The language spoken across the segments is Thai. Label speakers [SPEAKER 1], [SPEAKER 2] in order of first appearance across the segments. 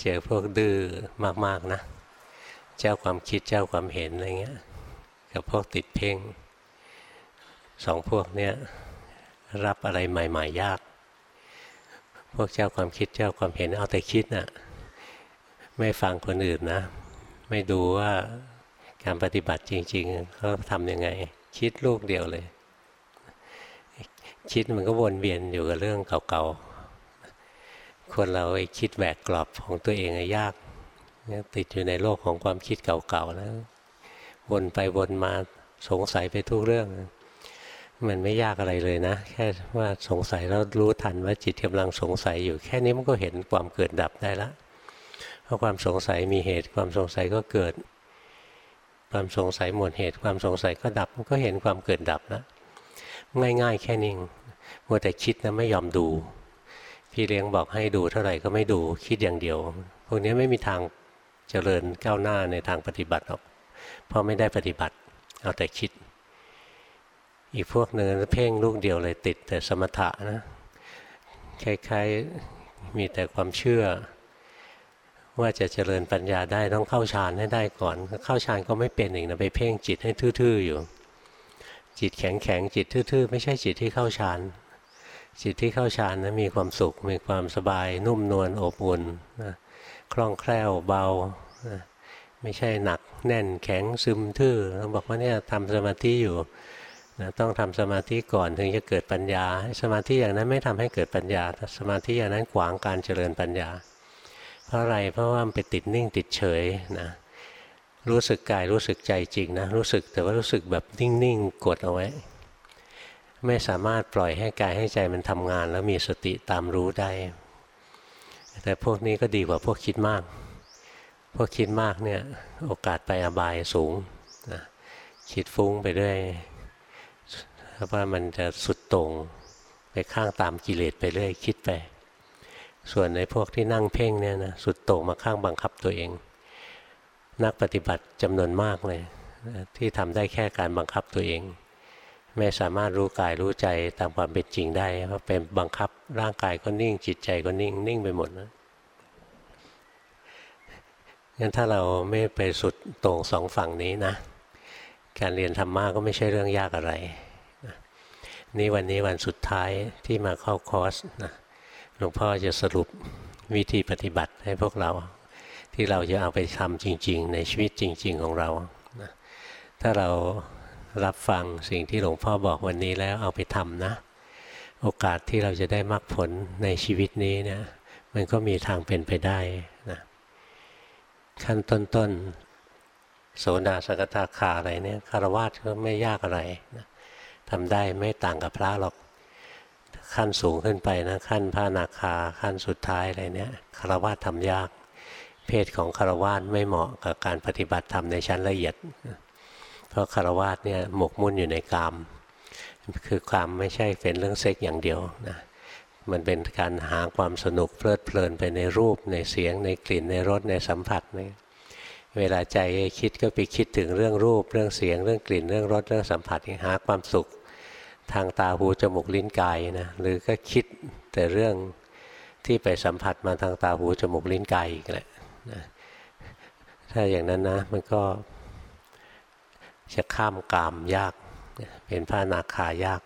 [SPEAKER 1] เจอพวกดื้อมากๆนะ เจ้าความคิดเจ้าความเห็นอะไรเงี้ย กับพวกติดเพ่งสองพวกเนี้ยรับอะไรใหม่ ๆ ยาก พวกเจ้าความคิดเจ้าความเห็นเอาแต่คิดนะ่ะไม่ฟังคนอื่นนะ ไม่ดูว่าการปฏิบัติจริงๆเขาทำยังไง คิดลูกเดียวเลย คิดมันก็วนเวียนอยู่กับเรื่องเก่าๆ คนเราไอ้คิดแบกกรอบของตัวเองยากติดอยู่ในโลกของความคิดเก่าๆแล้ววนไปวนมาสงสัยไปทุกเรื่อง มันไม่ยากอะไรเลยนะ แค่ว่าสงสัยแล้วรู้ทันว่าจิตกำลังสงสัยอยู่แค่นี้มันก็เห็นความเกิดดับได้ละเพราะความสงสัยมีเหตุความสงสัยก็เกิด ความสงสัยหมดเหตุความสงสัยก็ดับมันก็เห็นความเกิดดับนะง่าย ๆ แค่นี้มัวแต่คิดนะไม่ยอมดู พี่เลี้ยงบอกให้ดูเท่าไหร่ก็ไม่ดูคิดอย่างเดียว พวกนี้ไม่มีทางเจริญก้าวหน้าในทางปฏิบัติหรอกเพราะไม่ได้ปฏิบัติ เอาแต่คิด อีกพวกหนึ่งเพ่งลูกเดียวเลยติดแต่สมถะนะคล้ายๆมีแต่ความเชื่อ ว่าจะเจริญปัญญาได้ต้องเข้าฌานให้ได้ก่อน เข้าฌานก็ไม่เป็นอีกนะไปเพ่งจิตให้ทื่อๆอยู่ จิตแข็งๆจิตทื่อๆ ไม่ใช่จิตที่เข้าฌาน จิตที่เข้าฌานนะมีความสุข มีความสบาย นุ่มนวลอบอุ่นนะคล่องแคล่วเบานะไม่ใช่หนักแน่นแข็งซึมทื่อต้องบอกว่าเนี่ยทำสมาธิอยู่นะต้องทำสมาธิก่อนถึงจะเกิดปัญญา สมาธิอย่างนั้นไม่ทำให้เกิดปัญญา สมาธิอย่างนั้นขวางการเจริญปัญญา เพราะอะไรเพราะว่ามันไปติดนิ่งติดเฉยนะรู้สึกกายรู้สึกใจจริงนะรู้สึกแต่ว่ารู้สึกแบบนิ่งๆกดเอาไว้ ไม่สามารถปล่อยให้กายให้ใจมันทำงาน แล้วมีสติตามรู้ได้ แต่พวกนี้ก็ดีกว่าพวกคิดมาก พวกคิดมากเนี่ยโอกาสไปอบายสูงนะคิดฟุ้งไปด้วยเพราะว่ามันจะสุดตรงไปข้างตามกิเลสไปเรื่อยคิดไป ส่วนในพวกที่นั่งเพ่งเนี่ยนะสุดตรงมาข้างบังคับตัวเอง นักปฏิบัติจำนวนมากเลยที่ทำได้แค่การบังคับตัวเอง ไม่สามารถรู้กายรู้ใจตามความเป็นจริงได้เพราะเป็นบังคับร่างกายก็นิ่ง จิตใจก็นิ่ง นิ่งไปหมดนะงั้นถ้าเราไม่ไปสุดตรงสองฝั่งนี้นะ การเรียนธรรมะก็ไม่ใช่เรื่องยากอะไรนี่วันนี้วันสุดท้ายที่มาเข้าคอร์สนะหลวงพ่อจะสรุปวิธีปฏิบัติให้พวกเรา ที่เราจะเอาไปทำจริง ๆ ในชีวิตจริง ๆ ของเรานะถ้าเรา รับฟังสิ่งที่หลวงพ่อบอกวันนี้แล้วเอาไปทำนะ โอกาสที่เราจะได้มรรคผลในชีวิตนี้เนี่ยมันก็มีทางเป็นไปได้นะขั้นต้นๆโสดาสกทาคาอะไรเนี่ยคารวะก็ไม่ยากอะไรนะทำได้ไม่ต่างกับพระหรอกขั้นสูงขึ้นไปนะขั้นพระนาคาขั้นสุดท้ายอะไรเนี่ยคารวะทำยาก เพศของคารวะไม่เหมาะกับการปฏิบัติธรรมในชั้นละเอียด เพราะคารวะเนี่ยหมกมุ่นอยู่ในกาม คือความไม่ใช่เป็นเรื่องเซ็กอย่างเดียวนะมันเป็นการหาความสนุกเพลิดเพลินไปในรูปในเสียงในกลิ่นในรสในสัมผัสนี่เวลาใจคิดก็ไปคิดถึงเรื่องรูป เรื่องเสียง เรื่องกลิ่นเรื่องรสเรื่องสัมผัสหาความสุข ทางตาหูจมูกลิ้นกายนะหรือก็คิดแต่เรื่องที่ไปสัมผัสมาทางตาหูจมูกลิ้นกายอีกแหละนะถ้าอย่างนั้นนะมันก็ จะข้ามกามยาก เป็นพระนาคายาก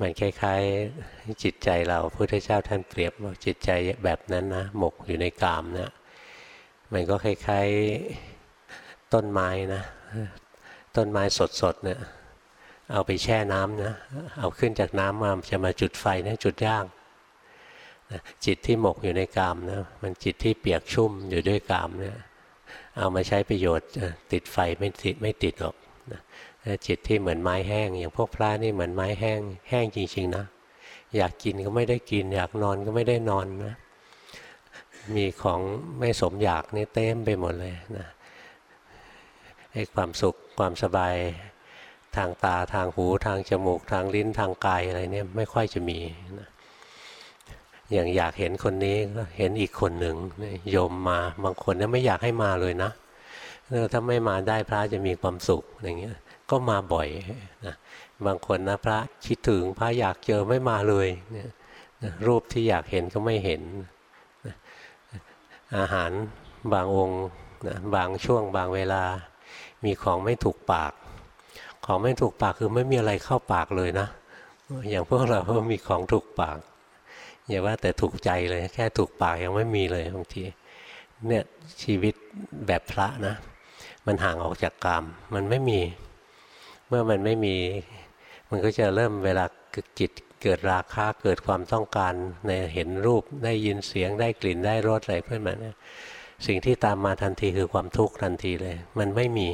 [SPEAKER 1] มันคล้ายๆจิตใจเราพุทธเจ้าท่านเปรียบว่าจิตใจแบบนั้นนะหมกอยู่ในกามนะมันก็คล้ายๆต้นไม้นะ ต้นไม้สดๆเนี่ยเอาไปแช่น้ำนะ เอาขึ้นจากน้ำมาจะมาจุดไฟนะจุดย่างจิตที่หมกอยู่ในกามนะมันจิตที่เปียกชุ่มอยู่ด้วยกามเนี่ย เอามาใช้ประโยชน์ติดไฟไม่ติดไม่ติดหรอกจิตที่เหมือนไม้แห้ง อย่างพวกพระนี่เหมือนไม้แห้ง แห้งจริงๆนะอยากกินก็ไม่ได้กิน อยากนอนก็ไม่ได้นอนนะมีของไม่สมอยากนี่เต็มไปหมดเลยนะไอ้ความสุขความสบายทางตาทางหูทางจมูกทางลิ้นทางกายอะไรเนี่ยไม่ค่อยจะมีนะ อย่างอยากเห็นคนนี้ก็เห็นอีกคนหนึ่งโยมมาบางคนเนี่ยไม่อยากให้มาเลยนะถ้าไม่มาได้พระจะมีความสุขอย่างเงี้ยก็มาบ่อยนะบางคนนะพระคิดถึงพระอยากเจอไม่มาเลยเนี่ยรูปที่อยากเห็นก็ไม่เห็นอาหารบางองค์นะบางช่วงบางเวลา มีของไม่ถูกปาก ของไม่ถูกปากคือไม่มีอะไรเข้าปากเลยนะ อย่างพวกเราก็มีของถูกปาก อย่าว่าแต่ถูกใจเลย แค่ถูกปากยังไม่มีเลยบางทีเนี่ยชีวิตแบบพระนะ มันห่างออกจากกรรมมันไม่มี เมื่อมันไม่มี มันก็จะเริ่มเวลาจิตเกิดราคะเกิดความต้องการในเห็นรูปได้ยินเสียงได้กลิ่นได้รสอะไรเพื่อนมันสิ่งที่ตามมาทันทีคือความทุกข์ทันทีเลย มันไม่มี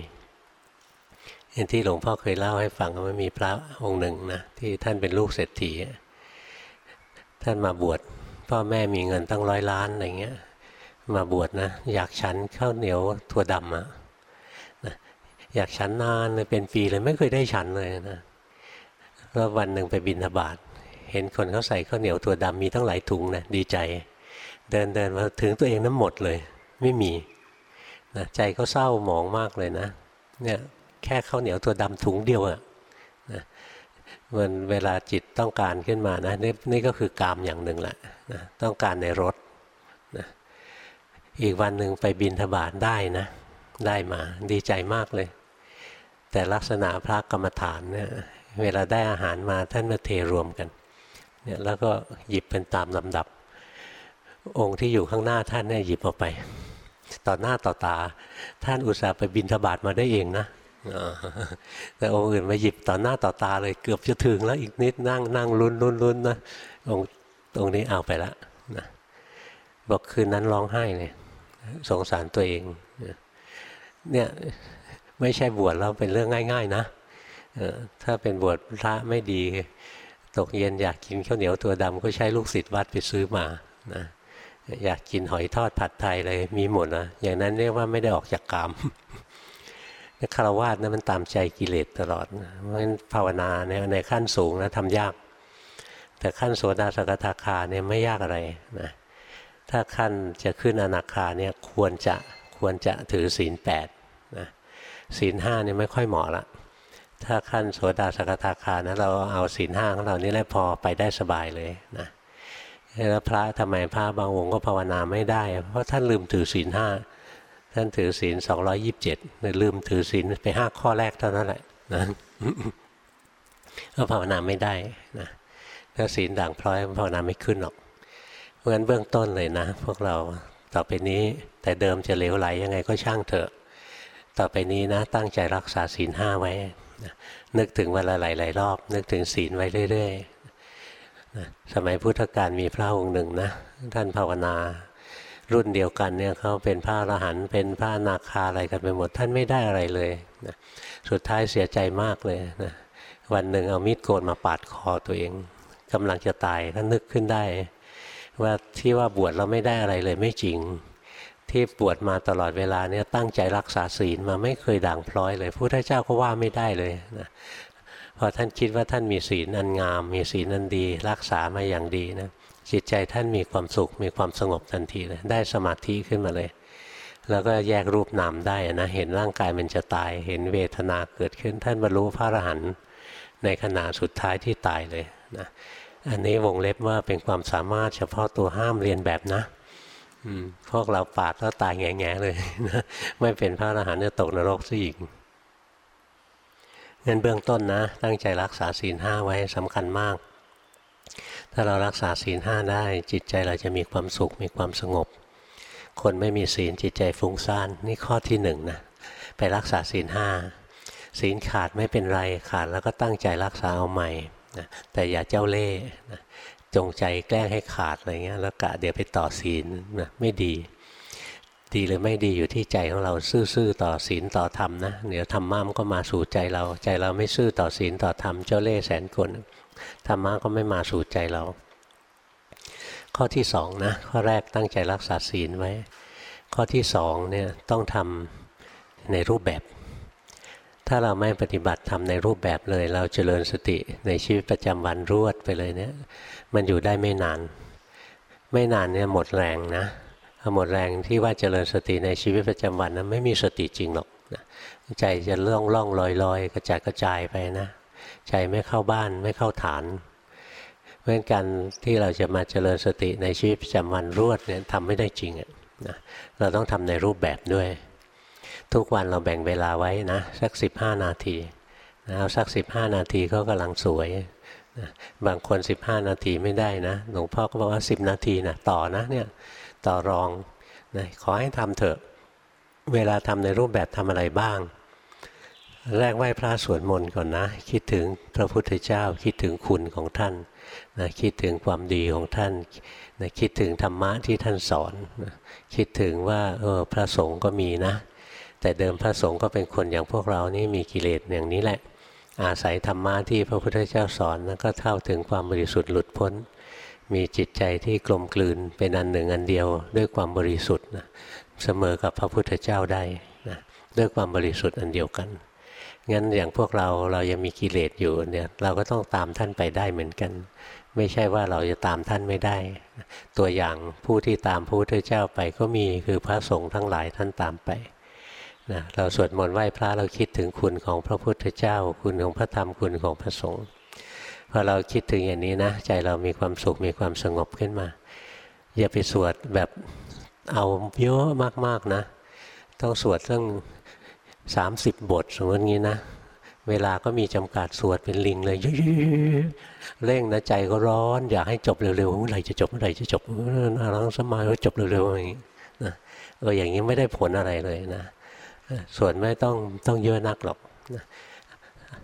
[SPEAKER 1] อย่างที่หลวงพ่อเคยเล่าให้ฟังว่ามีพระองค์หนึ่งนะที่ท่านเป็นลูกเศรษฐี ท่านมาบวชพ่อแม่มีเงินตั้งร้อยล้านอะไรเงี้ย มาบวชนะ อยากฉันข้าวเหนียวถั่วดำอะนะอยากฉันนานเลยเป็นปีเลยไม่เคยได้ฉันเลยนะแล้ววันหนึ่งไปบินทบาทเห็นคนเขาใส่ข้าวเหนียวถั่วดำมีตั้งหลายถุงนะดีใจ เดินเดินมาถึงตัวเองนั้นหมดเลย ไม่มีนะใจเขาเศร้าหมองมากเลยนะเนี่ยแค่ข้าวเหนียวถั่วดำถุงเดียวอะนะ มันเวลาจิตต้องการขึ้นมานะนี่นี่ก็คือกามอย่างหนึ่งแหละนะต้องการในรถนะอีกวันหนึ่งไปบินทบาทได้นะ ได้มาดีใจมากเลย แต่ลักษณะพระกรรมฐานเนี่ยเวลาได้อาหารมาท่านมาเทรวมกันเนี่ยแล้วก็หยิบเป็นตามลำดับ องค์ที่อยู่ข้างหน้าท่านเนี่ยหยิบออกไป ต่อหน้าต่อตาท่านอุตส่าห์ไปบินทบาทมาได้เองนะ แต่องค์อื่นมาหยิบต่อหน้าต่อตาเลยเกือบจะถึงแล้วอีกนิดนั่งนั่งลุ้นลุ้นลุ้นนะองค์ตรงนี้เอาไปละนะบอกคืนนั้นร้องไห้เลยสงสารตัวเองเนี่ยไม่ใช่บวชแล้วเป็นเรื่องง่าย ๆ นะถ้าเป็นบวชพระไม่ดี ตกเย็นอยากกินข้าวเหนียวตัวดำก็ใช้ลูกศิษย์วัดไปซื้อมานะอยากกินหอยทอดผัดไทยเลยมีหมดนะอย่างนั้นเรียกว่าไม่ได้ออกจากกรรม คารวะนะมันตามใจกิเลสตลอดเพราะฉะนั้นภาวนาเนี่ยในขั้นสูงนะทำยาก แต่ขั้นโสดาสกทาคาเนี่ยไม่ยากอะไรนะถ้าขั้นจะขึ้นอนาคาเนี่ยควรจะควรจะถือศีลแปดนะศีลห้าเนี่ยไม่ค่อยเหมาะละถ้าขั้นโสดาสกทาคานะเราเอาศีลห้าของเรานี่แหละพอไปได้สบายเลยนะแล้วพระทำไมพระบางองค์ก็ภาวนาไม่ได้ เพราะท่านลืมถือศีลห้า ท่านถือศีลสองร้อยิบเจ็ดลืมถือศีลไปห้าข้อแรกเท่านั้นแหละนะก็ภาวนาไม่ได้นะถ้าศีลด่างพร้อยภาวนาไม่ขึ้นหรอก เพราะฉะนั้นเบื้องต้นเลยนะ พวกเราต่อไปนี้แต่เดิมจะเหลวไหลยังไงก็ช่างเถอะ ต่อไปนี้นะ ตั้งใจรักษาศีลห้าไว้นึกถึงวันละหลายๆรอบ นึกถึงศีลไว้เรื่อยๆสมัยพุทธกาลมีพระองค์หนึ่งนะ ท่านภาวนา รุ่นเดียวกันเนี่ยเขาเป็นพระอรหันต์เป็นพระนาคาอะไรกันไปหมดท่านไม่ได้อะไรเลยนะสุดท้ายเสียใจมากเลยนะวันหนึ่งเอามีดโกนมาปาดคอตัวเองกำลังจะตายท่านนึกขึ้นได้ ว่าที่ว่าบวชเราไม่ได้อะไรเลยไม่จริง ที่บวชมาตลอดเวลาเนี่ยตั้งใจรักษาศีลมาไม่เคยด่างพร้อยเลยพระพุทธเจ้าก็ว่าไม่ได้เลยนะ พอท่านคิดว่าท่านมีศีลอันงาม มีศีลอันดี รักษามาอย่างดีนะจิตใจท่านมีความสุขมีความสงบทันทีเลยได้สมาธิขึ้นมาเลย แล้วก็แยกรูปนามได้นะเห็นร่างกายมันจะตาย เห็นเวทนาเกิดขึ้น ท่านบรรลุพระอรหันต์ในขณะสุดท้ายที่ตายเลยนะอันนี้วงเล็บว่าเป็นความสามารถเฉพาะตัวห้ามเรียนแบบนะพวกเราปาดแล้วตายแง่ๆเลยนะไม่เป็นพระอรหันต์จะตกนรกซะอีก งินเบื้องต้นนะ ตั้งใจรักษาศีลห้าไว้สำคัญมาก ถ้าเรารักษาศีลห้าได้จิตใจเราจะมีความสุขมีความสงบ คนไม่มีศีลจิตใจฟุ้งซ่านนี่ข้อที่หนึ่งนะไปรักษาศีลห้าศีลขาดไม่เป็นไรขาดแล้วก็ตั้งใจรักษาเอาใหม่นะแต่อย่าเจ้าเล่ห์นะจงใจแกล้งให้ขาดอะไรเงี้ยแล้วกะเดี๋ยวไปต่อศีลนะไม่ดี ดีหรือไม่ดีอยู่ที่ใจของเราซื่อๆต่อศีลต่อธรรมนะเดี๋ยวธรรมะมันก็มาสู่ใจเรา ใจเราไม่ซื่อต่อศีลต่อธรรมเจ้าเล่ห์แสนกลธรรมะก็ไม่มาสู่ใจเรา ข้อที่สองนะข้อแรกตั้งใจรักษาศีลไว้ ข้อที่สองเนี่ยต้องทำในรูปแบบ ถ้าเราไม่ปฏิบัติทำในรูปแบบเลย เราเจริญสติในชีวิตประจำวันรวดไปเลยเนี่ยมันอยู่ได้ไม่นาน ไม่นานเนี่ยหมดแรงนะ หมดแรงที่ว่าเจริญสติในชีวิตประจำวันนะไม่มีสติจริงหรอกใจจะล่องล่องลอยลอยกระจายกระจายไปนะ ใจไม่เข้าบ้านไม่เข้าฐาน เพราะการที่เราจะมาเจริญสติในชีวิตประจำวันรวดเนี่ยทำไม่ได้จริงอะนะเราต้องทำในรูปแบบด้วย ทุกวันเราแบ่งเวลาไว้นะสัก 15 นาทีนะเอาสัก 15 นาทีก็กำลังสวยนะบางคน 15 นาทีไม่ได้นะหลวงพ่อก็บอกว่า 10 นาทีนะต่อนะเนี่ย ต่อรองนะขอให้ทำเถอะ เวลาทำในรูปแบบทำอะไรบ้าง แรกไหว้พระสวดมนต์ก่อนนะ คิดถึงพระพุทธเจ้า คิดถึงคุณของท่านนะคิดถึงความดีของท่านนะคิดถึงธรรมะที่ท่านสอนนะคิดถึงว่าเออพระสงฆ์ก็มีนะ แต่เดิมพระสงฆ์ก็เป็นคนอย่างพวกเรานี่มีกิเลสอย่างนี้แหละ อาศัยธรรมะที่พระพุทธเจ้าสอนนะก็เท่าถึงความบริสุทธิ์หลุดพ้น มีจิตใจที่กลมกลืนเป็นอันหนึ่งอันเดียว ด้วยความบริสุทธิ์นะเสมอกับพระพุทธเจ้าได้นะด้วยความบริสุทธิ์อันเดียวกันงั้นอย่างพวกเราเรายังมีกิเลสอยู่เนี่ยเราก็ต้องตามท่านไปได้เหมือนกัน ไม่ใช่ว่าเราจะตามท่านไม่ได้ ตัวอย่างผู้ที่ตามพระพุทธเจ้าไปก็มีคือพระสงฆ์ทั้งหลายท่านตามไปนะเราสวดมนต์ไหว้พระเราคิดถึงคุณของพระพุทธเจ้า คุณของพระธรรมคุณของพระสงฆ์ พอเราคิดถึงอย่างนี้นะ ใจเรามีความสุขมีความสงบขึ้นมา อย่าไปสวดแบบเอาเยอะมากๆนะ ต้องสวดตั้งสามสิบบทสมมติงี้นะ เวลาก็มีจำกัดสวดเป็นลิงเลยเร่งนะใจก็ร้อน อยากให้จบเร็วๆเมื่อไหร่จะจบเมื่อไหร่จะจบอารังสมาก็จบเร็วๆอย่างนี้นะเอออย่างนี้ไม่ได้ผลอะไรเลยนะสวดไม่ต้องต้องเยอะนักหรอกนะ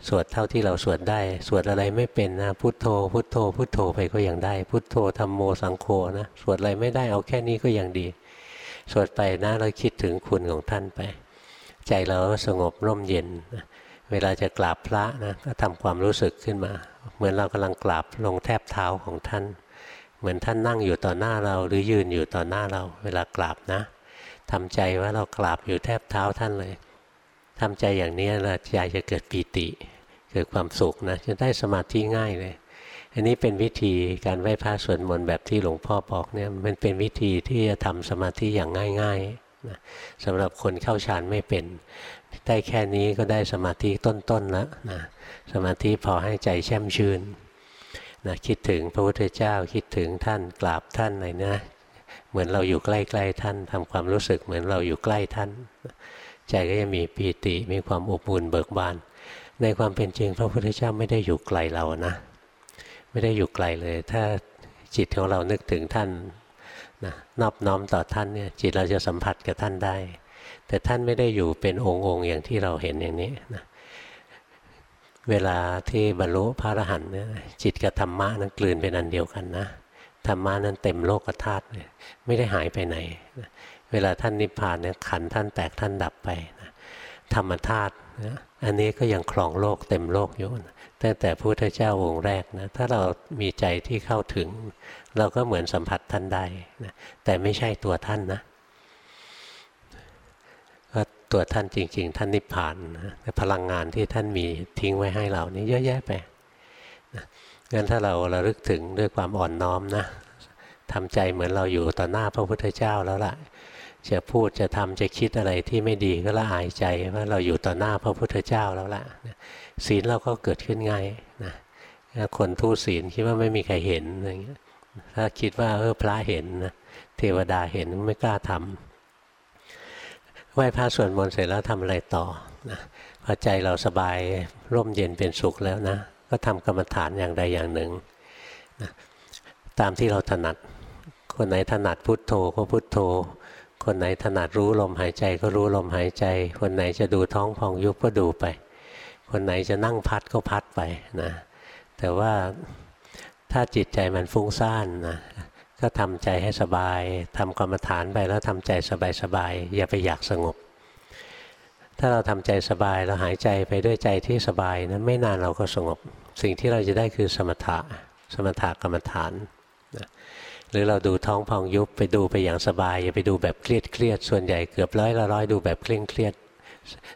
[SPEAKER 1] สวดเท่าที่เราสวดได้ สวดอะไรไม่เป็นนะพุทโธ พุทโธ พุทโธไปก็ยังได้ พุทโธธรรมโมสังโฆนะสวดอะไรไม่ได้เอาแค่นี้ก็ยังดี สวดไปนะเราคิดถึงคุณของท่านไป ใจเราสงบร่มเย็น เวลาจะกราบพระนะก็ทำความรู้สึกขึ้นมา เหมือนเรากำลังกราบลงแทบเท้าของท่าน เหมือนท่านนั่งอยู่ต่อหน้าเราหรือยืนอยู่ต่อหน้าเรา เวลากราบนะทำใจว่าเรากราบอยู่แทบเท้าท่านเลย ทำใจอย่างนี้นะใจจะเกิดปีติ เกิดความสุขนะจะได้สมาธิง่ายเลย อันนี้เป็นวิธีการไหว้พระสวดมนต์แบบที่หลวงพ่อบอกเนี่ยมันเป็นวิธีที่จะทำสมาธิอย่างง่ายๆนะสำหรับคนเข้าฌานไม่เป็น ได้แค่นี้ก็ได้สมาธิต้นๆแล้วนะสมาธิพอให้ใจแช่มชื่นนะคิดถึงพระพุทธเจ้าคิดถึงท่านกราบท่านอะไรนะ เหมือนเราอยู่ใกล้ๆท่านทำความรู้สึกเหมือนเราอยู่ใกล้ท่าน ใจก็จะมีปีติมีความอบอุ่นเบิกบาน ในความเป็นจริงพระพุทธเจ้าไม่ได้อยู่ไกลเรานะ ไม่ได้อยู่ไกลเลย ถ้าจิตของเรานึกถึงท่านนะนอบน้อมต่อท่านเนี่ยจิตเราจะสัมผัสกับท่านได้ แต่ท่านไม่ได้อยู่เป็นองค์องค์อย่างที่เราเห็นอย่างนี้นะเวลาที่บรรลุพระอรหันต์เนี่ยจิตกับธรรมะนั้นกลืนเป็นอันเดียวกันนะธรรมะนั้นเต็มโลกธาตุเลยไม่ได้หายไปไหนนะ เวลาท่านนิพพานเนี่ยขันท่านแตกท่านดับไปนะธรรมธาตุนะอันนี้ก็ยังครองโลกเต็มโลกอยู่นะตั้งแต่พระพุทธเจ้าองค์แรกนะถ้าเรามีใจที่เข้าถึง เราก็เหมือนสัมผัสท่านได้นะแต่ไม่ใช่ตัวท่านนะก็ตัวท่านจริง ๆ ท่านนิพพานนะพลังงานที่ท่านมีทิ้งไว้ให้เรานี่เยอะแยะไปงั้นถ้าเราระลึกถึงด้วยความอ่อนน้อมนะทำใจเหมือนเราอยู่ต่อหน้าพระพุทธเจ้าแล้วล่ะ จะพูดจะทำจะคิดอะไรที่ไม่ดีก็ละอายใจว่าเราอยู่ต่อหน้าพระพุทธเจ้าแล้วล่ะศีลเราก็เกิดขึ้นง่ายนะคนทูศีลคิดว่าไม่มีใครเห็นอะไรเงี้ยถ้าคิดว่าเออพระเห็นนะเทวดาเห็นไม่กล้าทำไหว้พระสวดมนต์เสร็จแล้วทำอะไรต่อนะพอใจเราสบายร่มเย็นเป็นสุขแล้วนะ ก็ทำกรรมฐานอย่างใดอย่างหนึ่งนะตามที่เราถนัด คนไหนถนัดพุทโธก็พุทโธ คนไหนถนัดรู้ลมหายใจก็รู้ลมหายใจ คนไหนจะดูท้องพองยุบก็ดูไป คนไหนจะนั่งพัดก็พัดไปนะแต่ว่าถ้าจิตใจมันฟุ้งซ่านนะก็ทำใจให้สบายทำกรรมฐานไปแล้วทำใจสบายๆอย่าไปอยากสงบ ถ้าเราทำใจสบายเราหายใจไปด้วยใจที่สบายนะั้นไม่นานเราก็สงบ สิ่งที่เราจะได้คือสมถะสมถะกรรมฐาน หรือเราดูท้องพองยุบไปดูไปอย่างสบาย อย่าไปดูแบบเครียดเครียดส่วนใหญ่เกือบร้อยละร้อยดูแบบเคร่งเครียด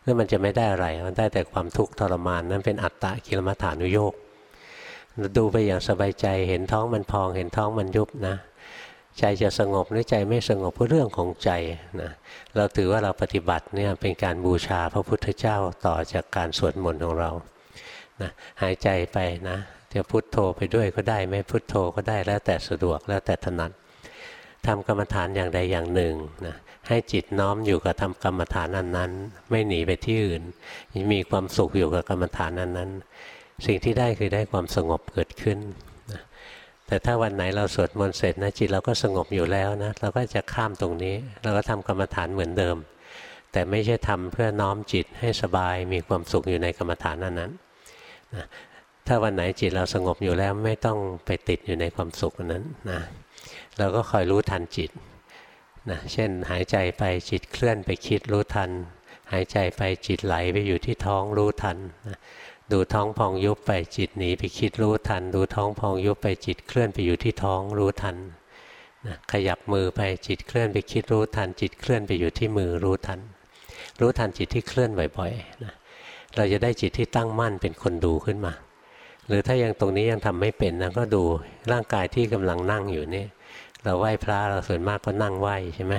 [SPEAKER 1] นั่นมันจะไม่ได้อะไร มันได้แต่ความทุกข์ทรมานนั่นเป็นอัตตะกิลมัฐานุโยกดูไปอย่างสบายใจเห็นท้องมันพองเห็นท้องมันยุบนะ ใจจะสงบหรือใจไม่สงบก็เรื่องของใจนะเราถือว่าเราปฏิบัติเนี่ยเป็นการบูชาพระพุทธเจ้าต่อจากการสวดมนต์ของเรานะหายใจไปนะ จะพุทโธไปด้วยก็ได้ ไม่พุทโธก็ได้แล้วแต่สะดวกแล้วแต่ถนัดทำกรรมฐานอย่างใดอย่างหนึ่งนะให้จิตน้อมอยู่กับทำกรรมฐานนั้นนั้น ไม่หนีไปที่อื่น มีความสุขอยู่กับกรรมฐานนั้นนั้น สิ่งที่ได้คือได้ความสงบเกิดขึ้นนะแต่ถ้าวันไหนเราสวดมนต์เสร็จนะจิตเราก็สงบอยู่แล้วนะเราก็จะข้ามตรงนี้ เราก็ทำกรรมฐานเหมือนเดิม แต่ไม่ใช่ทำเพื่อน้อมจิตให้สบายมีความสุขอยู่ในกรรมฐานนั้นนั้นนะ ถ้าวันไหนจิตเราสงบอยู่แล้วไม่ต้องไปติดอยู่ในความสุขนั้นนะเราก็คอยรู้ทันจิตนะเช่นหายใจไปจิตเคลื่อนไปคิดรู้ทัน หายใจไปจิตไหลไปอยู่ที่ท้องรู้ทันนะดูท้องพองยุบไปจิตหนีไปคิดรู้ทัน ดูท้องพองยุบไปจิตเคลื่อนไปอยู่ที่ท้องรู้ทันนะขยับมือไปจิตเคลื่อนไปคิดรู้ทัน จิตเคลื่อนไปอยู่ที่มือรู้ทัน รู้ทันจิตที่เคลื่อนบ่อยๆนะเราจะได้จิตที่ตั้งมั่นเป็นคนดูขึ้นมา รือถ้ายังตรงนี้ยังทำไม่เป็นนะก็ดูร่างกายที่กำลังนั่งอยู่นี่เราไหว้พระเราส่วนมากก็นั่งไหว้ใช่ไหม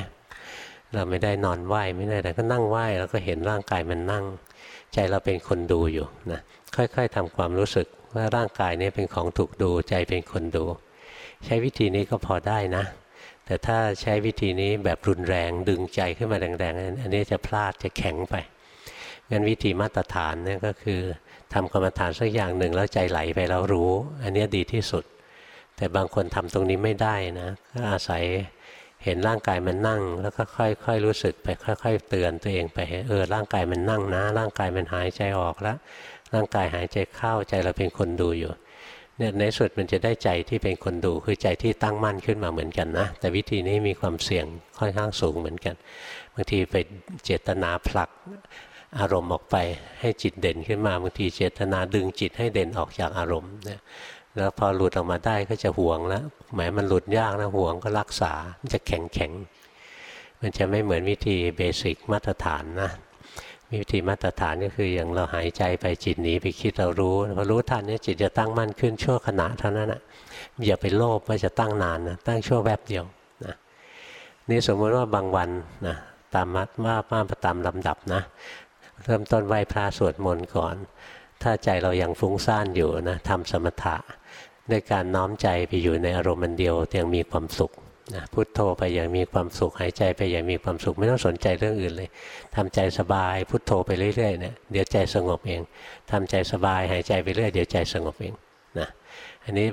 [SPEAKER 1] เราไม่ได้นอนไหว้ไม่ได้แต่ก็นั่งไหว้แล้วก็เห็นร่างกายมันนั่ง ใจเราเป็นคนดูอยู่นะค่อยๆทำความรู้สึกว่าร่างกายนี้เป็นของถูกดูใจเป็นคนดู ใช้วิธีนี้ก็พอได้นะ แต่ถ้าใช้วิธีนี้แบบรุนแรงดึงใจขึ้นมาแรงๆอันนี้จะพลาดจะแข็งไปงั้นวิธีมาตรฐานเนี่ยก็คือ ทำกรรมฐานสักอย่างหนึ่งแล้วใจไหลไปแล้วรู้ อันนี้ดีที่สุด แต่บางคนทำตรงนี้ไม่ได้นะก็อาศัยเห็นร่างกายมันนั่ง แล้วก็ค่อยๆรู้สึกไปค่อย ๆ เตือนตัวเองไปเออร่างกายมันนั่งนะ ร่างกายมันหายใจออกแล้วร่างกายหายใจเข้าใจเราเป็นคนดูอยู่เนี่ยในสุดมันจะได้ใจที่เป็นคนดูคือใจที่ตั้งมั่นขึ้นมาเหมือนกันนะ แต่วิธีนี้มีความเสี่ยงค่อนข้างสูงเหมือนกัน บางทีไปเจตนาผลัก อารมณ์ออกไปให้จิตเด่นขึ้นมาบางทีเจตนาดึงจิตให้เด่นออกจากอารมณ์เนี่ยแล้วพอหลุดออกมาได้ก็จะห่วงแล้วหมายมันหลุดยากนะห่วงก็รักษา มันจะแข็งแข็งมันจะไม่เหมือนวิธีเบสิกมาตรฐานนะวิธีมาตรฐานก็คืออย่างเราหายใจไปจิตหนีไปคิดเรารู้พอรู้ทันนี้จิตจะตั้งมั่นขึ้นชั่วขณะเท่านั้นนะอย่าไปโลภว่าจะตั้งนานนะตั้งชั่วแวบเดียวนะนี่สมมติว่าบางวันนะตามมัดว่ามาตามลำดับนะ เริ่มต้นไหว้พระสวดมนต์ก่อน ถ้าใจเรายังฟุ้งซ่านอยู่นะทำสมถะด้วยการน้อมใจไปอยู่ในอารมณ์มันเดียวยังมีความสุขนะพุโทโธไปอย่างมีความสุขหายใจไปอย่างมีความสุขไม่ต้องสนใจเรื่องอื่นเลยทำใจสบายพุโทโธไปเรื่อยๆเนี่ยเดี๋ยวใจสงบเองทำใจสบายหายใจไปเรื่อยเดี๋ยวใจสงบเองนะอันนี้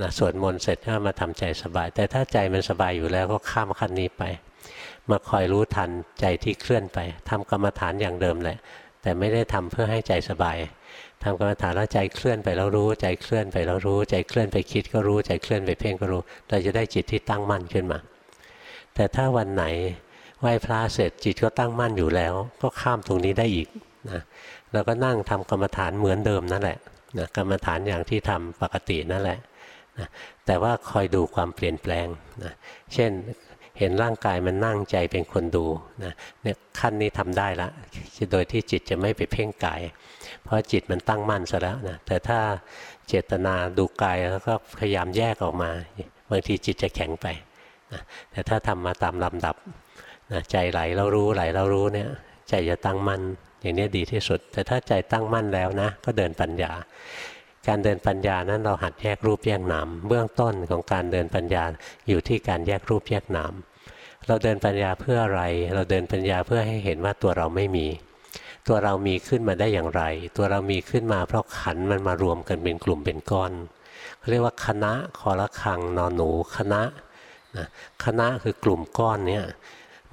[SPEAKER 1] นะสวดมนต์เสร็จก็มาทำใจสบาย แต่ถ้าใจมันสบายอยู่แล้วก็ข้ามขั้นนี้ไป มาคอยรู้ทันใจที่เคลื่อนไปทำกรรมฐานอย่างเดิมแหละ แต่ไม่ได้ทำเพื่อให้ใจสบายทำกรรมฐานแล้วใจเคลื่อนไปแล้วรู้ ใจเคลื่อนไปแล้วรู้ ใจเคลื่อนไปคิดก็รู้ใจเคลื่อนไปเพ่งก็รู้ เราจะได้จิตที่ตั้งมั่นขึ้นมา แต่ถ้าวันไหนไหว้พระเสร็จจิตก็ตั้งมั่นอยู่แล้ว ก็ข้ามตรงนี้ได้อีกนะเราก็นั่งทำกรรมฐานเหมือนเดิมนั่นแหละนะกรรมฐานอย่างที่ทำปกตินั่นแหละนะแต่ว่าคอยดูความเปลี่ยนแปลงนะเช่น เห็นร่างกายมันนั่งใจเป็นคนดูนะเนี่ยขั้นนี้ทำได้ละโดยที่จิตจะไม่ไปเพ่งกาย เพราะจิตมันตั้งมั่นซะแล้วนะแต่ถ้าเจตนาดูกายแล้วก็พยายามแยกออกมาบางทีจิตจะแข็งไปนะแต่ถ้าทำมาตามลำดับนะใจไหลเรารู้ไหลเรารู้เนี่ยใจจะตั้งมั่นอย่างนี้ดีที่สุด แต่ถ้าใจตั้งมั่นแล้วนะ ก็เดินปัญญา การเดินปัญญานั้นเราหัดแยกรูปแยกนามเบื้องต้นของการเดินปัญญาอยู่ที่การแยกรูปแยกนาม เราเดินปัญญาเพื่ออะไร เราเดินปัญญาเพื่อให้เห็นว่าตัวเราไม่มี ตัวเรามีขึ้นมาได้อย่างไร ตัวเรามีขึ้นมาเพราะขันมันมารวมกันเป็นกลุ่มเป็นก้อนเขาเรียกว่าคณะคอละคังนอนหนูคณะนะคณะคือกลุ่มก้อนเนี่ย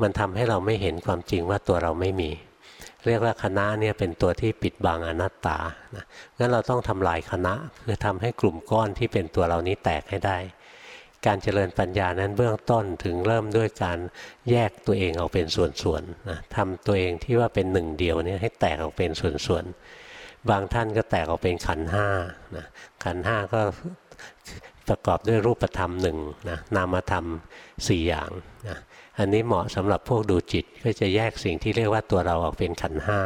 [SPEAKER 1] มันทำให้เราไม่เห็นความจริงว่าตัวเราไม่มี เรียกว่าคณะเนี่ยเป็นตัวที่ปิดบังอนัตตานะงั้นเราต้องทำลายคณะคือทำให้กลุ่มก้อนที่เป็นตัวเรานี้แตกให้ได้ การเจริญปัญญานั้นเบื้องต้นถึงเริ่มด้วยการแยกตัวเองออกเป็นส่วนๆนะทำตัวเองที่ว่าเป็นหนึ่งเดียวนี่ให้แตกออกเป็นส่วนๆ บางท่านก็แตกออกเป็นขันห้านะขันห้าก็ประกอบด้วยรูปธรรมหนึ่งนะนามธรรมสี่อย่างนะอันนี้เหมาะสำหรับพวกดูจิตก็จะแยกสิ่งที่เรียกว่าตัวเราออกเป็นขันห้า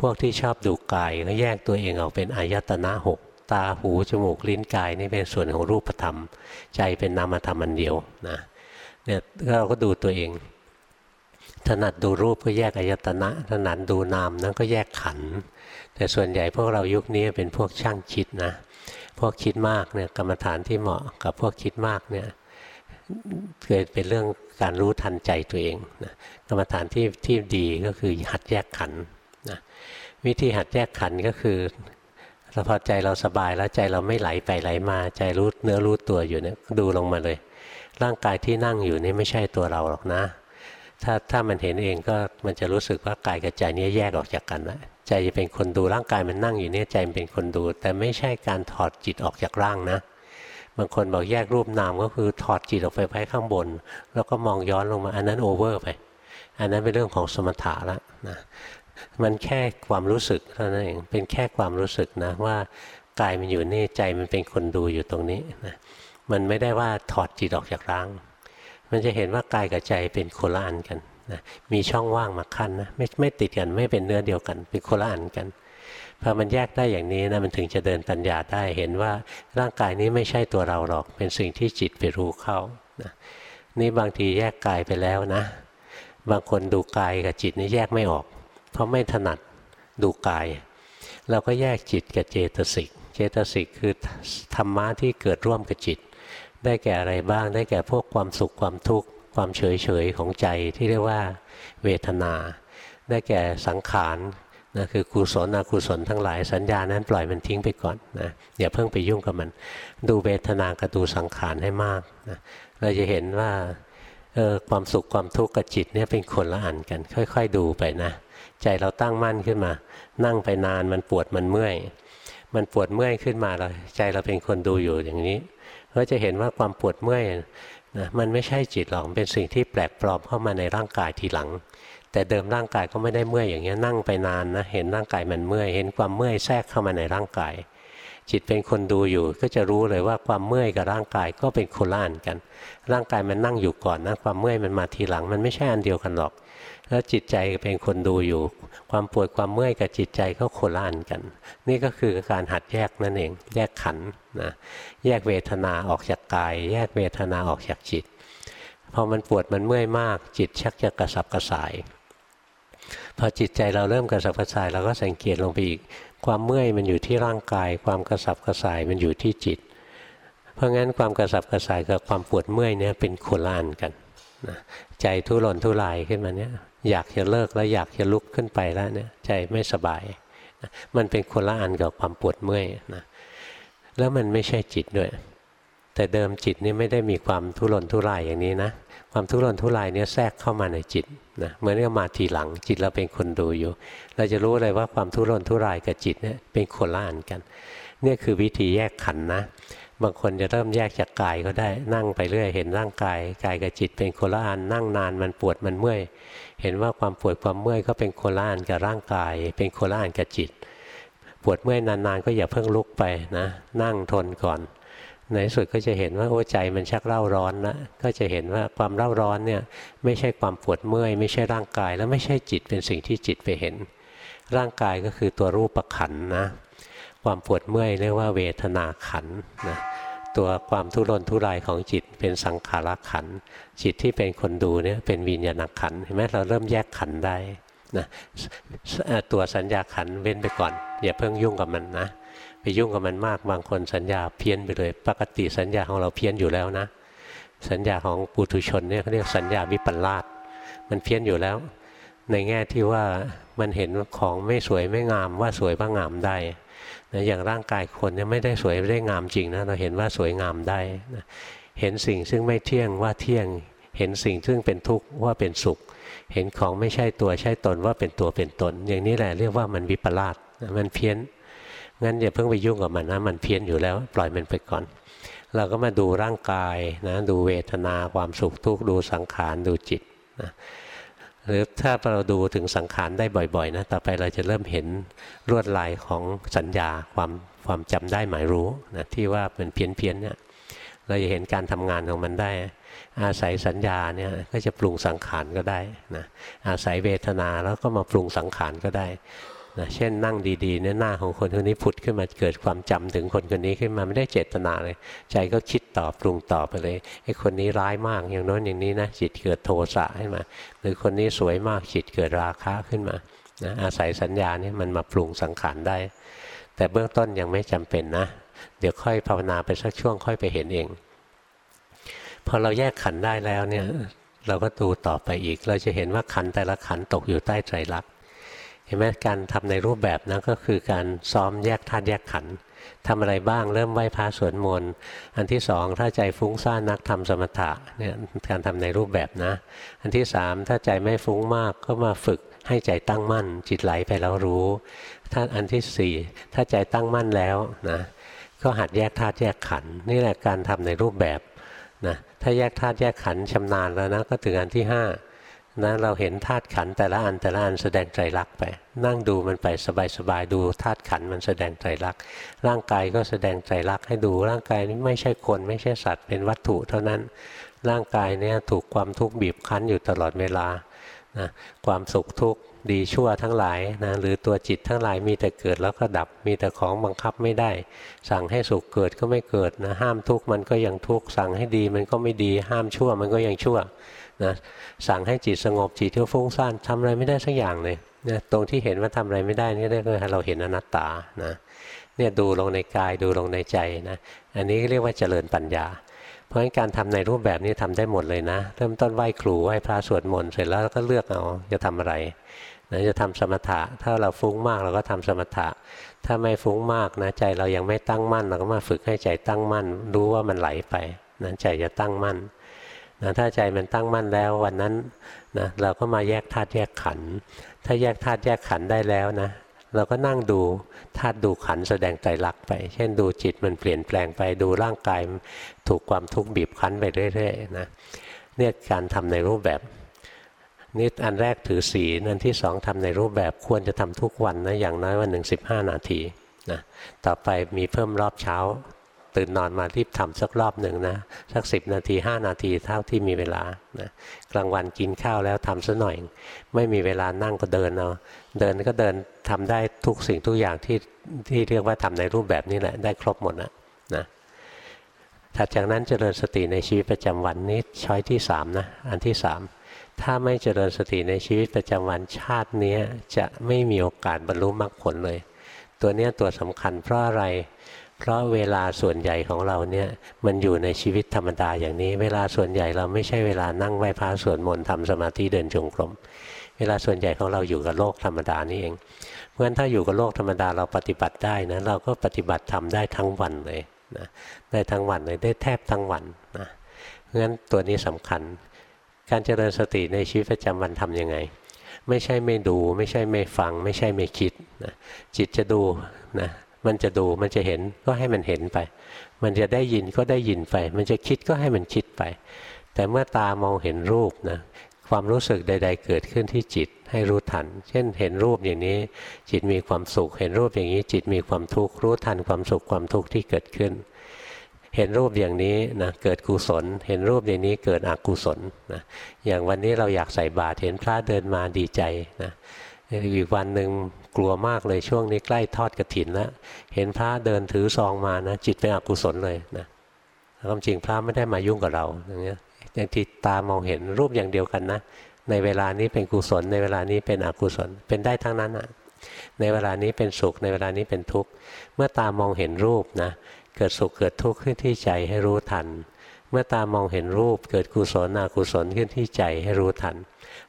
[SPEAKER 1] พวกที่ชอบดูกายก็แยกตัวเองออกเป็นอายตนะหก ตาหูจมูกลิ้นกายนี่เป็นส่วนของรูปธรรม ใจเป็นนามธรรมอันเดียวนะเนี่ยเราก็ดูตัวเอง ถนัดดูรูปก็แยกอายตนะ ถนัดดูนามนั้นก็แยกขัน แต่ส่วนใหญ่พวกเรายุคนี้เป็นพวกช่างคิดนะ พวกคิดมากเนี่ยกรรมฐานที่เหมาะกับพวกคิดมากเนี่ยเกิดเป็นเรื่องการรู้ทันใจตัวเองนะกรรมฐานที่ที่ดีก็คือหัดแยกขันนะวิธีหัดแยกขันก็คือ เราพอใจเราสบายแล้วใจเราไม่ไหลไปไหลมาใจรู้เนื้อรู้ตัวอยู่เนี่ยดูลงมาเลย ร่างกายที่นั่งอยู่นี่ไม่ใช่ตัวเราหรอกนะ ถ้าถ้ามันเห็นเองก็มันจะรู้สึกว่ากายกับใจนี้แยกออกจากกันแล้วใจจะเป็นคนดูร่างกายมันนั่งอยู่เนี่ยใจมันเป็นคนดู แต่ไม่ใช่การถอดจิตออกจากร่างนะบางคนบอกแยกรูปนามก็คือถอดจิตออกไปไว้ข้างบน แล้วก็มองย้อนลงมาอันนั้นโอเวอร์ไป อันนั้นเป็นเรื่องของสมถะแล้วนะ มันแค่ความรู้สึกเท่านั้นเองเป็นแค่ความรู้สึกนะว่ากายมันอยู่นี่ใจมันเป็นคนดูอยู่ตรงนี้นะมันไม่ได้ว่าถอดจิตออกจากร่าง มันจะเห็นว่ากายกับใจเป็นโคละอันกันนะมีช่องว่างมาขั้นนะไม่ไม่ติดกันไม่เป็นเนื้อเดียวกัน เป็นโคละอันกันพอมันแยกได้อย่างนี้นะมันถึงจะเดินปัญญาได้เห็นว่าร่างกายนี้ไม่ใช่ตัวเราหรอก เป็นสิ่งที่จิตไปรู้เข้านะนี่บางทีแยกกายไปแล้วนะ บางคนดูกายกับจิตนี่แยกไม่ออก เพราะไม่ถนัดดูกาย เราก็แยกจิตกับเจตสิก เจตสิกคือธรรมะที่เกิดร่วมกับจิต ได้แก่อะไรบ้าง ได้แก่พวกความสุขความทุกข์ความเฉยเฉยของใจที่เรียกว่าเวทนา ได้แก่สังขารนะคือกุศลอกุศลทั้งหลายสัญญานั้นปล่อยมันทิ้งไปก่อนนะอย่าเพิ่งไปยุ่งกับมัน ดูเวทนากับดูสังขารให้มากนะเราจะเห็นว่าออความสุขความทุกข์กับจิตเนี่ยเป็นคนละอันกัน ค่อย ๆ ดูไปนะ ใจเราตั้งมั่นขึ้นมา นั่งไปนานมันปวดมันเมื่อย มันปวดเมื่อยขึ้นมาเราใจเราเป็นคนดูอยู่อย่างนี้ก็จะเห็นว่าความปวดเมื่อยนะมันไม่ใช่จิตหรอกเป็นสิ่งที่แปลกปลอมเข้ามาในร่างกายทีหลัง แต่เดิมร่างกายก็ไม่ได้เมื่อยอย่างเงี้ยนั่งไปนานนะเห็นร่างกายมันเมื่อย เห็นความเมื่อยแทรกเข้ามาในร่างกาย จิตเป็นคนดูอยู่ก็จะรู้เลยว่าความเมื่อยกับร่างกายก็เป็นคนละอันกัน ร่างกายมันนั่งอยู่ก่อนนะความเมื่อยมันมาทีหลัง มันไม่ใช่อันเดียวกันหรอก แล้วจิตใจเป็นคนดูอยู่ ความปวดความเมื่อยกับจิตใจก็โคละอันกัน นี่ก็คือการหัดแยกนั่นเอง แยกขันนะแยกเวทนาออกจากกาย แยกเวทนาออกจากจิตพอมันปวดมันเมื่อยมาก จิตชักจะกระสับกระส่าย พอจิตใจเราเริ่มกระสับกระส่ายเราก็สังเกตลงไปอีก ความเมื่อยมันอยู่ที่ร่างกาย ความกระสับกระส่ายมันอยู่ที่จิต เพราะงั้นความกระสับกระส่ายกับความปวดเมื่อยเนี่ยเป็นโคละอันกันนะใจทุรนทุรายขึ้นมาเนี่ย อยากจะเลิกแล้วอยากจะลุกขึ้นไปแล้วเนี่ยใจไม่สบาย มันเป็นคนละอันกับความปวดเมื่อยนะแล้วมันไม่ใช่จิตด้วย แต่เดิมจิตนี่ไม่ได้มีความทุรนทุรายอย่างนี้นะ ความทุรนทุรายเนี่ยแทรกเข้ามาในจิตนะเหมือนกับมาทีหลังจิตเราเป็นคนดูอยู่ เราจะรู้เลยว่าความทุรนทุรายกับจิตเนี่ยเป็นคนละอันกันเนี่ยคือวิธีแยกขันนะ บางคนจะเริ่มแยกจากกายก็ได้นั่งไปเรื่อยเห็นร่างกาย กายกับจิตเป็นคนละอันนั่งนานมันปวดมันเมื่อย เห็นว่าความปวดความเมื่อยก็เป็นโคละอันกับร่างกาย เป็นโคละอันกับจิต ปวดเมื่อยนานๆ ก็อย่าเพิ่งลุกไปนะ นั่งทนก่อน ในสุดก็จะเห็นว่าโอ้ใจมันชักเร่าร้อนนะก็จะเห็นว่าความเร่าร้อนเนี่ยไม่ใช่ความปวดเมื่อย ไม่ใช่ร่างกาย แล้วไม่ใช่จิตเป็นสิ่งที่จิตไปเห็น ร่างกายก็คือตัวรูปประขันนะความปวดเมื่อยเรียกว่าเวทนาขันนะ ตัวความทุรนทุรายของจิตเป็นสังขารขัน จิตที่เป็นคนดูเนี่ยเป็นวิญญาณขันเห็นไหมเราเริ่มแยกขันได้นะตัวสัญญาขันเว้นไปก่อน อย่าเพิ่งยุ่งกับมันนะไปยุ่งกับมันมากบางคนสัญญาเพี้ยนไปเลย ปกติสัญญาของเราเพี้ยนอยู่แล้วนะ สัญญาของปุถุชนเนี่ยเขาเรียกสัญญาวิปลาสมันเพี้ยนอยู่แล้ว ในแง่ที่ว่ามันเห็นของไม่สวยไม่งามว่าสวยว่างามได้ นะอย่างร่างกายคนเนี่ยไม่ได้สวยไม่ได้งามจริงนะเราเห็นว่าสวยงามได้นะเห็นสิ่งซึ่งไม่เที่ยงว่าเที่ยง เห็นสิ่งซึ่งเป็นทุกข์ว่าเป็นสุข เห็นของไม่ใช่ตัวใช่ตนว่าเป็นตัวเป็นตน อย่างนี้แหละเรียกว่ามันวิปลาสมันเพี้ยนงั้นอย่าเพิ่งไปยุ่งกับมันนะมันเพี้ยนอยู่แล้ว ปล่อยมันไปก่อน เราก็มาดูร่างกายนะดูเวทนาความสุขทุกข์ดูสังขารดูจิตนะ หรือถ้าเราดูถึงสังขารได้บ่อยๆนะต่อไปเราจะเริ่มเห็นลวดลายของสัญญาความความจำได้หมายรู้นะที่ว่าเป็นเพี้ยนเพียนเนี่ยเราจะเห็นการทำงานของมันได้ อาศัยสัญญาเนี่ยก็จะปรุงสังขารก็ได้นะอาศัยเวทนาแล้วก็มาปรุงสังขารก็ได้ นะเช่นนั่งดีๆเนี่ยหน้าของคนคนนี้ผุดขึ้นมาเกิดความจำถึงคนคนนี้ขึ้นมาไม่ได้เจตนาเลย ใจก็คิดต่อปรุงต่อไปเลยไอ้คนนี้ร้ายมากอย่างโน้นอย่างนี้นะจิตเกิดโทสะขึ้นมา หรือคนนี้สวยมากจิตเกิดราคะขึ้นมานะอาศัยสัญญาเนี่ยมันมาปรุงสังขารได้ แต่เบื้องต้นยังไม่จำเป็นนะ เดี๋ยวค่อยภาวนาไปสักช่วงค่อยไปเห็นเองพอเราแยกขันได้แล้วเนี่ยเราก็ดูต่อไปอีก เราจะเห็นว่าขันแต่ละขันตกอยู่ใต้ไตรลักษณ เห็นไหมการทำในรูปแบบนั้นก็คือการซ้อมแยกธาตุแยกขันธ์ทำอะไรบ้างเริ่มไหว้พระสวดมนต์อันที่สองถ้าใจฟุ้งซ่านนักทำสมถะเนี่ยการทำในรูปแบบนะ อันที่สามถ้าใจไม่ฟุ้งมากก็มาฝึกให้ใจตั้งมั่น จิตไหลไปแล้วรู้ถ้าอันที่สี่ถ้าใจตั้งมั่นแล้วนะก็หัดแยกธาตุแยกขันธ์นี่แหละการทำในรูปแบบนะถ้าแยกธาตุแยกขันธ์ชำนาญแล้วนะก็ถึงอันที่ห้า นะเราเห็นธาตุขันแต่ละอันแต่ละอันแสดงใจรักไป นั่งดูมันไปสบายๆดูธาตุขันมันแสดงใจรัก ร่างกายก็แสดงใจรักให้ดูร่างกายนี้ไม่ใช่คน ไม่ใช่สัตว์ เป็นวัตถุเท่านั้น ร่างกายเนี่ยถูกความทุกข์บีบคั้นอยู่ตลอดเวลานะความสุขทุกข์ดีชั่วทั้งหลายนะหรือตัวจิตทั้งหลายมีแต่เกิดแล้วก็ดับมีแต่ของบังคับไม่ได้ สั่งให้สุขเกิดก็ไม่เกิดนะห้ามทุกข์มันก็ยังทุกข์สั่งให้ดีมันก็ไม่ดีห้ามชั่วมันก็ยังชั่ว นะสั่งให้จิตสงบจิตที่ฟุ้งซ่านทำอะไรไม่ได้สักอย่างเลยนะตรงที่เห็นว่าทำอะไรไม่ได้นี่เรียกว่าเราเห็นอนัตตานะเนี่ยดูลงในกายดูลงในใจนะอันนี้เรียกว่าเจริญปัญญา เพราะฉะนั้นการทำในรูปแบบนี้ทำได้หมดเลยนะ เริ่มต้นไหว้ครูไหว้พระสวดมนต์เสร็จแล้วก็เลือกเอาจะทำอะไรนะจะทำสมถะ ถ้าเราฟุ้งมากเราก็ทำสมถะ ถ้าไม่ฟุ้งมากนะใจเรายังไม่ตั้งมั่น เราก็มาฝึกให้ใจตั้งมั่น รู้ว่ามันไหลไปนั้นใจจะตั้งมั่น นะถ้าใจมันตั้งมั่นแล้ววันนั้นนะเราก็มาแยกธาตุแยกขันธ์ถ้าแยกธาตุแยกขันธ์ได้แล้วนะ เราก็นั่งดูธาตุดูขันธ์แสดงใจรักไป เช่นดูจิตมันเปลี่ยนแปลงไปดูร่างกายถูกความทุกข์บีบคั้นไปเรื่อยๆนะเนี่ยการทำในรูปแบบนี่อันแรกถือศีลอันที่สองทำในรูปแบบควรจะทำทุกวันนะอย่างน้อยวันหนึ่งสิบห้านาทีนะต่อไปมีเพิ่มรอบเช้า ตื่นนอนมารีบทำสักรอบหนึ่งนะสักสิบนาทีห้านาทีเท่าที่มีเวลานะกลางวันกินข้าวแล้วทำซะหน่อย ไม่มีเวลานั่งก็เดินเอาเดินก็เดินทำได้ทุกสิ่งทุกอย่างที่ที่เรียกว่าทำในรูปแบบนี้แหละได้ครบหมดนะนะถัดจากนั้นเจริญสติในชีวิตประจำวันนี้ช้อยที่สามนะอันที่สามถ้าไม่เจริญสติในชีวิตประจำวันชาตินี้จะไม่มีโอกาสบรรลุมรรคผลเลย ตัวนี้ตัวสำคัญเพราะอะไร เพราะเวลาส่วนใหญ่ของเราเนี่ยมันอยู่ในชีวิตธรรมดาอย่างนี้ เวลาส่วนใหญ่เราไม่ใช่เวลานั่งไหว้พระสวดมนต์ทำสมาธิเดินจงกรมเวลาส่วนใหญ่ของเราอยู่กับโลกธรรมดานี่เอง เพราะฉะนั้นถ้าอยู่กับโลกธรรมดาเราปฏิบัติได้นะเราก็ปฏิบัติทำได้ทั้งวันเลยนะได้ทั้งวันเลยได้แทบทั้งวันนะเพราะฉะนั้นตัวนี้สำคัญ การเจริญสติในชีวิตประจำวันทํำยังไง ไม่ใช่ไม่ดู ไม่ใช่ไม่ฟัง ไม่ใช่ไม่คิดนะจิตจะดูนะ มันจะดูมันจะเห็นก็ให้มันเห็นไป มันจะได้ยินก็ได้ยินไป มันจะคิดก็ให้มันคิดไป แต่เมื่อตามองเห็นรูปนะความรู้สึกใด ๆ เกิดขึ้นที่จิตให้รู้ทัน เช่นเห็นรูปอย่างนี้ จิตมีความสุข เห็นรูปอย่างนี้ จิตมีความทุกข์รู้ทันความสุขความทุกข์ที่เกิดขึ้น เห็นรูปอย่างนี้นะเกิดกุศล เห็นรูปอย่างนี้เกิดอกุศลนะอย่างวันนี้เราอยากใส่บาตรเห็นพระเดินมาดีใจนะอีกวันหนึ่ง กลัวมากเลยช่วงนี้ใกล้ทอดกระถินแล้วเห็นพระเดินถือซองมานะจิตเป็นอกุศลเลยนะความจริงพระไม่ได้มายุ่งกับเราอย่างเงี้ยอย่างที่ตามองเห็นรูปอย่างเดียวกันนะ ในเวลานี้เป็นกุศล ในเวลานี้เป็นอกุศลเป็นได้ทั้งนั้นอะในเวลานี้เป็นสุขในเวลานี้เป็นทุกข์เมื่อตามองเห็นรูปนะเกิดสุขเกิดทุกข์ขึ้นที่ใจให้รู้ทัน เมื่อตามองเห็นรูป เกิดกุศลอกุศลขึ้นที่ใจให้รู้ทัน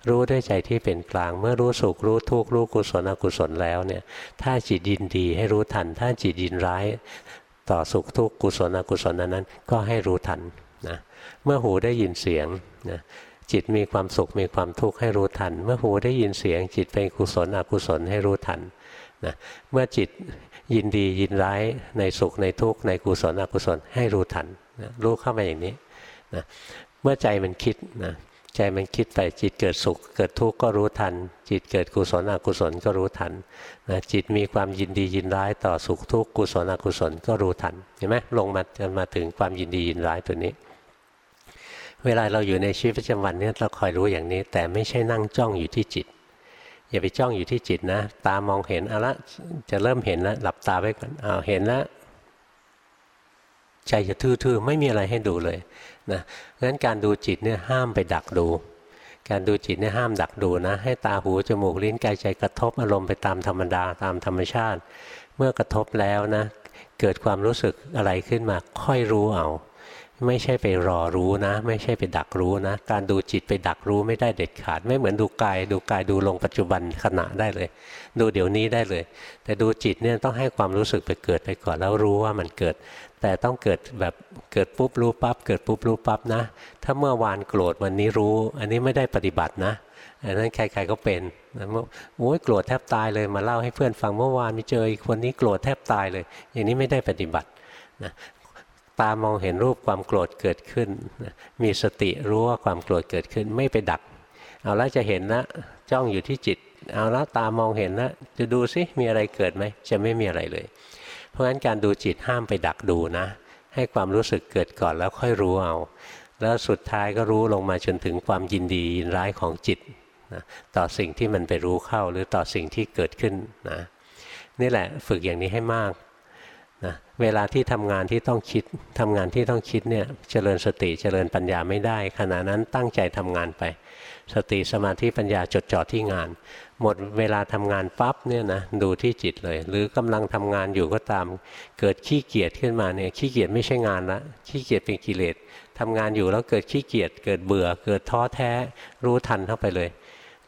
[SPEAKER 1] รู้ด้วยใจที่เป็นกลาง เมื่อรู้สุขรู้ทุกข์รู้กุศลอกุศลแล้วเนี่ยถ้าจิตยินดีให้รู้ทัน ถ้าจิตยินร้าย ต่อสุขทุกข์กุศลอกุศลนั้น ก็ให้รู้ทันนะเมื่อหูได้ยินเสียงนะจิตมีความสุขมีความทุกข์ให้รู้ทัน เมื่อหูได้ยินเสียง จิตเป็นกุศลอกุศลให้รู้ทันนะเมื่อจิตยินดียินร้ายในสุขในทุกข์ในกุศลอกุศลให้รู้ทันนะรู้เข้ามาอย่างนี้นะเมื่อใจมันคิดนะ ใจมันคิดไปจิตเกิดสุข เกิดทุกข์ก็รู้ทัน จิตเกิดกุศลอกุศลก็รู้ทันนะจิตมีความยินดียินร้ายต่อสุขทุกข์กุศลอกุศลก็รู้ทันเห็นไหมลงมาจนมาถึงความยินดียินร้ายตัวนี้ เวลาเราอยู่ในชีวิตประจำวันเนี้เราคอยรู้อย่างนี้ แต่ไม่ใช่นั่งจ้องอยู่ที่จิต อย่าไปจ้องอยู่ที่จิตนะ ตามองเห็นเอาละจะเริ่มเห็นแล้วหลับตาไว้ก่อนเอาเห็นแล้วใจจะทื่อๆไม่มีอะไรให้ดูเลย นะงั้นการดูจิตเนี่ยห้ามไปดักดู การดูจิตเนี่ยห้ามดักดูนะ ให้ตาหูจมูกลิ้นกายใจกระทบอารมณ์ไปตามธรรมดาตามธรรมชาติ เมื่อกระทบแล้วนะ เกิดความรู้สึกอะไรขึ้นมาค่อยรู้เอา ไม่ใช่ไปรอรู้นะ ไม่ใช่ไปดักรู้นะ การดูจิตไปดักรู้ไม่ได้เด็ดขาด ไม่เหมือนดูกาย ดูกายดูลงปัจจุบันขณะได้เลย ดูเดี๋ยวนี้ได้เลย แต่ดูจิตเนี่ยต้องให้ความรู้สึกไปเกิดไปก่อนแล้วรู้ว่ามันเกิด แต่ต้องเกิดแบบเกิดปุ๊บรู้ปั๊บเกิดปุ๊บรู้ปั๊บนะ ถ้าเมื่อวานโกรธวันนี้รู้ อันนี้ไม่ได้ปฏิบัตินะอันนั้นใครๆก็เป็นโอ้ยโกรธแทบตายเลยมาเล่าให้เพื่อนฟังเมื่อวานมีเจออีกคนนี้โกรธแทบตายเลย อย่างนี้ไม่ได้ปฏิบัตินะตามองเห็นรูปความโกรธเกิดขึ้นนะมีสติรู้ว่าความโกรธเกิดขึ้นไม่ไปดัก เอาแล้วจะเห็นนะจ้องอยู่ที่จิต เอาแล้วตามองเห็นนะจะดูซิมีอะไรเกิดไหมจะไม่มีอะไรเลย เพราะฉะนั้นการดูจิตห้ามไปดักดูนะ ให้ความรู้สึกเกิดก่อนแล้วค่อยรู้เอา แล้วสุดท้ายก็รู้ลงมาจนถึงความยินดียินร้ายของจิตนะต่อสิ่งที่มันไปรู้เข้าหรือต่อสิ่งที่เกิดขึ้นนะนี่แหละฝึกอย่างนี้ให้มากนะเวลาที่ทำงานที่ต้องคิดทำงานที่ต้องคิดเนี่ยเจริญสติเจริญปัญญาไม่ได้ ขณะนั้นตั้งใจทำงานไป สติสมาธิปัญญาจดจ่อที่งาน หมดเวลาทำงานปั๊บเนี่ยนะดูที่จิตเลย หรือกำลังทำงานอยู่ก็ตาม เกิดขี้เกียจขึ้นมาเนี่ยขี้เกียจไม่ใช่งานละขี้เกียจเป็นกิเลสทำงานอยู่แล้วเกิดขี้เกียจเกิดเบื่อ เกิดท้อแท้รู้ทันเข้าไปเลย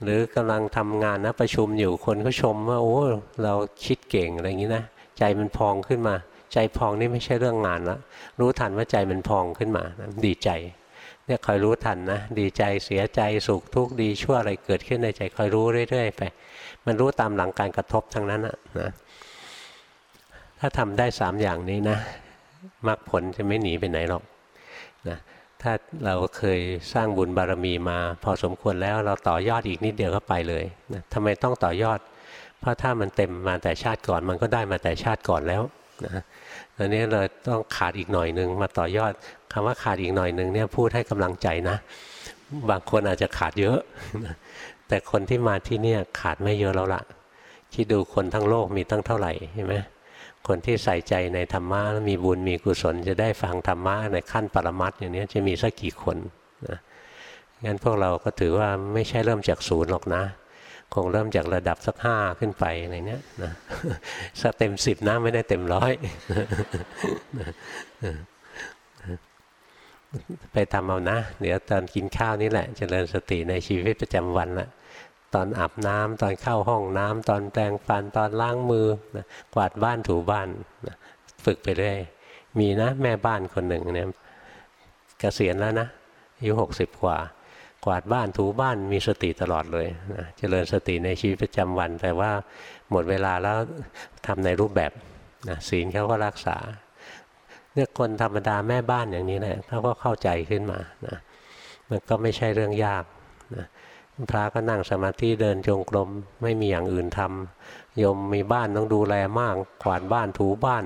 [SPEAKER 1] หรือกำลังทำงานนะประชุมอยู่คนก็ชมว่าโอ้เราคิดเก่งอะไรอย่างนี้นะใจมันพองขึ้นมา ใจพองนี่ไม่ใช่เรื่องงานละรู้ทันว่าใจมันพองขึ้นมานะดีใจ เนี่ยคอยรู้ทันนะ ดีใจเสียใจสุขทุกข์ดีชั่วอะไรเกิดขึ้นในใจคอยรู้เรื่อยๆไป มันรู้ตามหลังการกระทบทั้งนั้นนะนะถ้าทำได้สามอย่างนี้นะมรรคผลจะไม่หนีไปไหนหรอกนะถ้าเราเคยสร้างบุญบารมีมา พอสมควรแล้วเราต่อยอดอีกนิดเดียวก็ไปเลยนะทำไมต้องต่อยอด เพราะถ้ามันเต็มมาแต่ชาติก่อน มันก็ได้มาแต่ชาติก่อนแล้วนะ ตอนนี้เราต้องขาดอีกหน่อยหนึ่งมาต่อยอดคำว่าขาดอีกหน่อยหนึ่งเนี่ยพูดให้กำลังใจนะ บางคนอาจจะขาดเยอะ แต่คนที่มาที่นี่ขาดไม่เยอะแล้วล่ะคิดดูคนทั้งโลกมีตั้งเท่าไหร่ใช่ไหมคนที่ใส่ใจในธรรมะมีบุญมีกุศล จะได้ฟังธรรมะในขั้นปรมัตอย่างนี้จะมีสักกี่คนนะงั้นพวกเราก็ถือว่าไม่ใช่เริ่มจากศูนย์หรอกนะ คงเริ่มจากระดับสักห้าขึ้นไปอะไรเนี้ยนะสักเต็มสิบนะไม่ได้เต็มร้อยไปทำเอานะ เดี๋ยวตอนกินข้าวนี่แหละจเจริญสติในชีวิตประจำวันละตอนอาบน้ำตอนเข้าห้องน้ำตอนแปรงฟันตอนล้างมือนะกวาดบ้านถูบ้านนะฝึกไปเรื่อยมีนะแม่บ้านคนหนึ่งเนี่ยเกษียณแล้วนะอายุหกสิบกว่า กวาดบ้านถูบ้านมีสติตลอดเลยนะเจริญสติในชีวิตประจำวัน แต่ว่าหมดเวลาแล้วทำในรูปแบบนะศีลเขาก็รักษาเนี่ยคนธรรมดาแม่บ้านอย่างนี้แหละเขาก็เข้าใจขึ้นมานะมันก็ไม่ใช่เรื่องยากนะพระก็นั่งสมาธิเดินจงกรมไม่มีอย่างอื่นทำโยมมีบ้านต้องดูแลมากกวาดบ้านถูบ้าน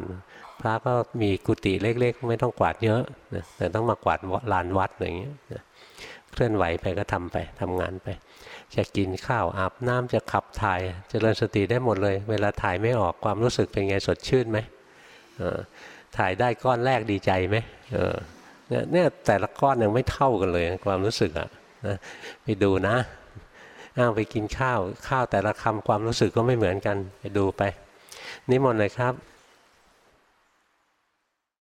[SPEAKER 1] พระก็มีกุฏิเล็ก ๆ ไม่ต้องกวาดเยอะนะแต่ต้องมากวาดลานวัดอย่างเงี้ยนะ เคลื่อนไหวไปก็ทำไปทำงานไป จะกินข้าวอาบน้ำจะขับถ่ายจเจริญสติได้หมดเลย เวลาถ่ายไม่ออกความรู้สึกเป็นไงสดชื่นไหมถ่ายได้ก้อนแรกดีใจไหมเนี่ยแต่ละก้อนยังไม่เท่ากันเลยความรู้สึกอะนะไปดูนะอ้าวไปกินข้าว ข้าวแต่ละคำความรู้สึกก็ไม่เหมือนกัน ไปดูไปนิมนต์เลยครับ